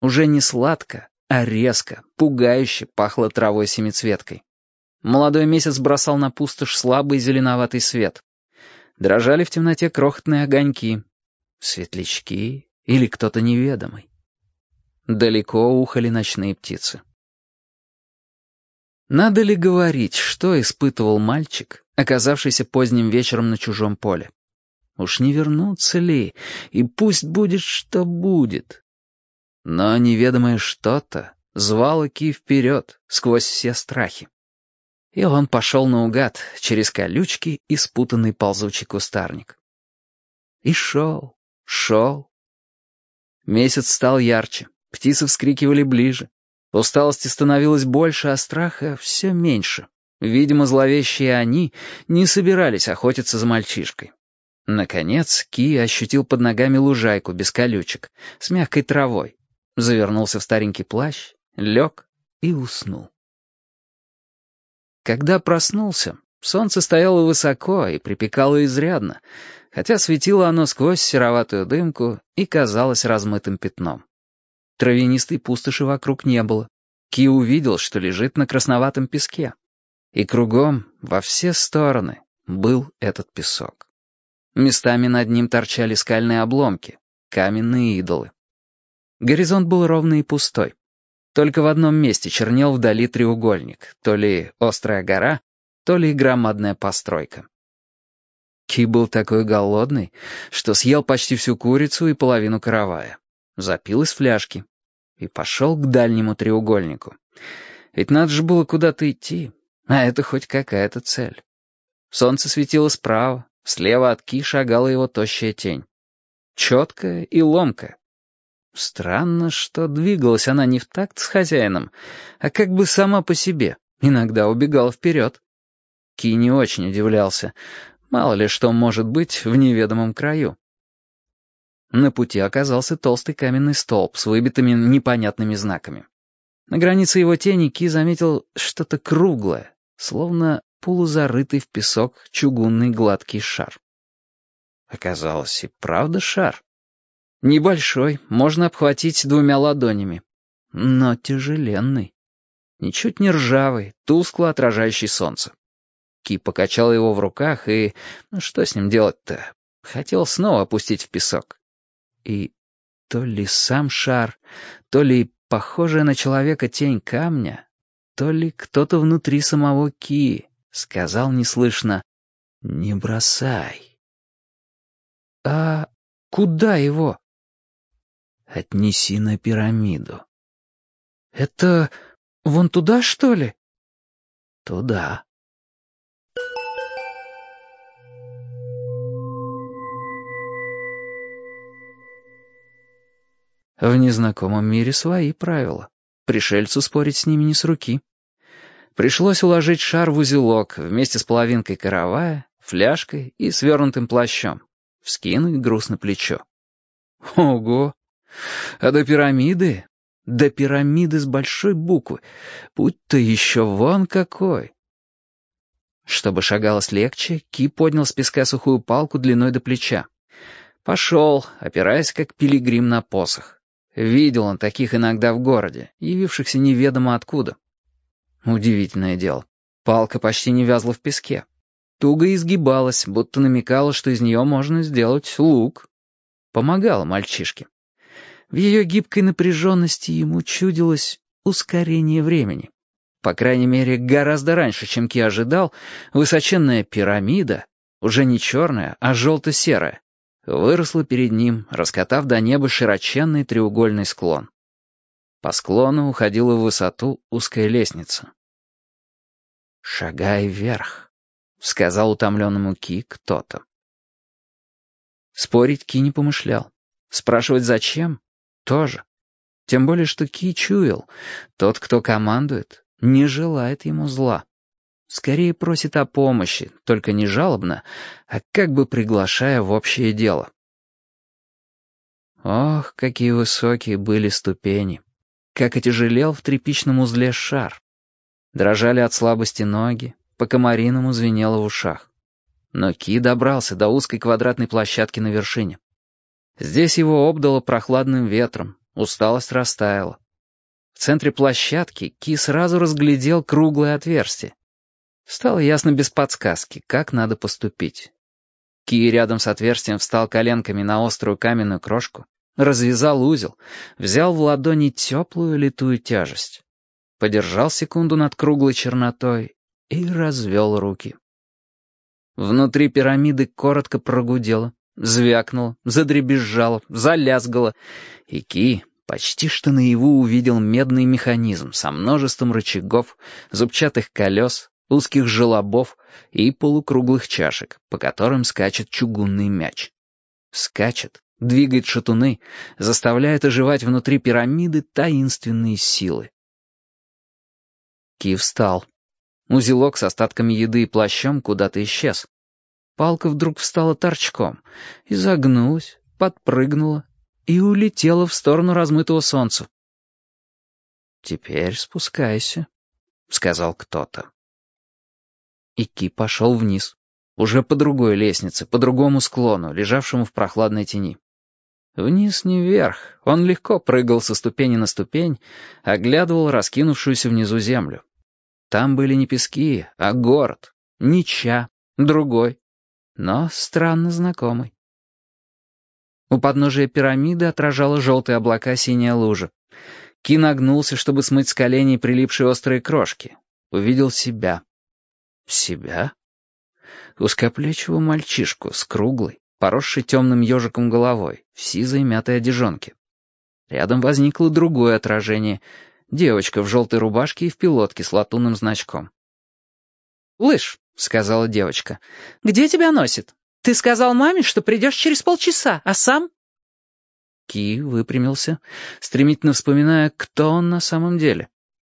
Уже не сладко, а резко, пугающе пахло травой-семицветкой. Молодой месяц бросал на пустошь слабый зеленоватый свет. Дрожали в темноте крохотные огоньки. Светлячки или кто-то неведомый. Далеко ухали ночные птицы. Надо ли говорить, что испытывал мальчик, оказавшийся поздним вечером на чужом поле? Уж не вернуться ли, и пусть будет, что будет. Но неведомое что-то звало Ки вперед, сквозь все страхи. И он пошел наугад, через колючки и спутанный ползучий кустарник. И шел, шел. Месяц стал ярче, птицы вскрикивали ближе. Усталости становилось больше, а страха все меньше. Видимо, зловещие они не собирались охотиться за мальчишкой. Наконец Ки ощутил под ногами лужайку без колючек, с мягкой травой. Завернулся в старенький плащ, лег и уснул. Когда проснулся, солнце стояло высоко и припекало изрядно, хотя светило оно сквозь сероватую дымку и казалось размытым пятном. Травянистой пустоши вокруг не было. Ки увидел, что лежит на красноватом песке. И кругом, во все стороны, был этот песок. Местами над ним торчали скальные обломки, каменные идолы. Горизонт был ровный и пустой. Только в одном месте чернел вдали треугольник, то ли острая гора, то ли громадная постройка. Ки был такой голодный, что съел почти всю курицу и половину каравая запил из фляжки и пошел к дальнему треугольнику. Ведь надо же было куда-то идти, а это хоть какая-то цель. Солнце светило справа, слева от Ки шагала его тощая тень. Четкая и ломкая. Странно, что двигалась она не в такт с хозяином, а как бы сама по себе, иногда убегала вперед. Ки не очень удивлялся. Мало ли что может быть в неведомом краю. На пути оказался толстый каменный столб с выбитыми непонятными знаками. На границе его тени Ки заметил что-то круглое, словно полузарытый в песок чугунный гладкий шар. Оказалось, и правда шар. Небольшой, можно обхватить двумя ладонями, но тяжеленный. Ничуть не ржавый, тускло отражающий солнце. Ки покачал его в руках и... Ну, что с ним делать-то? Хотел снова опустить в песок и то ли сам шар, то ли похожая на человека тень камня, то ли кто-то внутри самого Ки сказал неслышно «Не бросай». «А куда его?» «Отнеси на пирамиду». «Это вон туда, что ли?» «Туда». В незнакомом мире свои правила. Пришельцу спорить с ними не с руки. Пришлось уложить шар в узелок вместе с половинкой каравая, фляжкой и свернутым плащом. Вскинуть груз на плечо. Ого! А до пирамиды? До пирамиды с большой буквы. Путь-то еще вон какой! Чтобы шагалось легче, Ки поднял с песка сухую палку длиной до плеча. Пошел, опираясь как пилигрим на посох. Видел он таких иногда в городе, явившихся неведомо откуда. Удивительное дело. Палка почти не вязла в песке. Туго изгибалась, будто намекала, что из нее можно сделать лук. Помогала мальчишке. В ее гибкой напряженности ему чудилось ускорение времени. По крайней мере, гораздо раньше, чем Ки ожидал, высоченная пирамида, уже не черная, а желто-серая, выросла перед ним, раскатав до неба широченный треугольный склон. По склону уходила в высоту узкая лестница. «Шагай вверх», — сказал утомленному Ки кто-то. Спорить Ки не помышлял. Спрашивать зачем — тоже. Тем более, что Ки чуял, тот, кто командует, не желает ему зла. Скорее просит о помощи, только не жалобно, а как бы приглашая в общее дело. Ох, какие высокие были ступени! Как отяжелел в тряпичном узле шар! Дрожали от слабости ноги, по комариному звенело в ушах. Но Ки добрался до узкой квадратной площадки на вершине. Здесь его обдало прохладным ветром, усталость растаяла. В центре площадки Ки сразу разглядел круглое отверстие. Стало ясно без подсказки, как надо поступить. Ки рядом с отверстием встал коленками на острую каменную крошку, развязал узел, взял в ладони теплую литую тяжесть. Подержал секунду над круглой чернотой и развел руки. Внутри пирамиды коротко прогудело, звякнуло, задребезжало, залязгало, и Ки почти что наяву увидел медный механизм со множеством рычагов, зубчатых колес, узких желобов и полукруглых чашек, по которым скачет чугунный мяч. Скачет, двигает шатуны, заставляет оживать внутри пирамиды таинственные силы. Ки встал. Узелок с остатками еды и плащом куда-то исчез. Палка вдруг встала торчком, изогнулась, подпрыгнула и улетела в сторону размытого солнца. «Теперь спускайся», — сказал кто-то. И Ки пошел вниз, уже по другой лестнице, по другому склону, лежавшему в прохладной тени. Вниз не вверх, он легко прыгал со ступени на ступень, оглядывал раскинувшуюся внизу землю. Там были не пески, а город, Нича, другой, но странно знакомый. У подножия пирамиды отражала желтые облака синяя лужа. Ки нагнулся, чтобы смыть с коленей прилипшие острые крошки. Увидел себя. Себя? Узкоплечего мальчишку с круглой, поросшей темным ежиком головой, в сизой мятой одежонке. Рядом возникло другое отражение. Девочка в желтой рубашке и в пилотке с латунным значком. «Лыж», — сказала девочка, — «где тебя носит? Ты сказал маме, что придешь через полчаса, а сам...» Ки выпрямился, стремительно вспоминая, кто он на самом деле.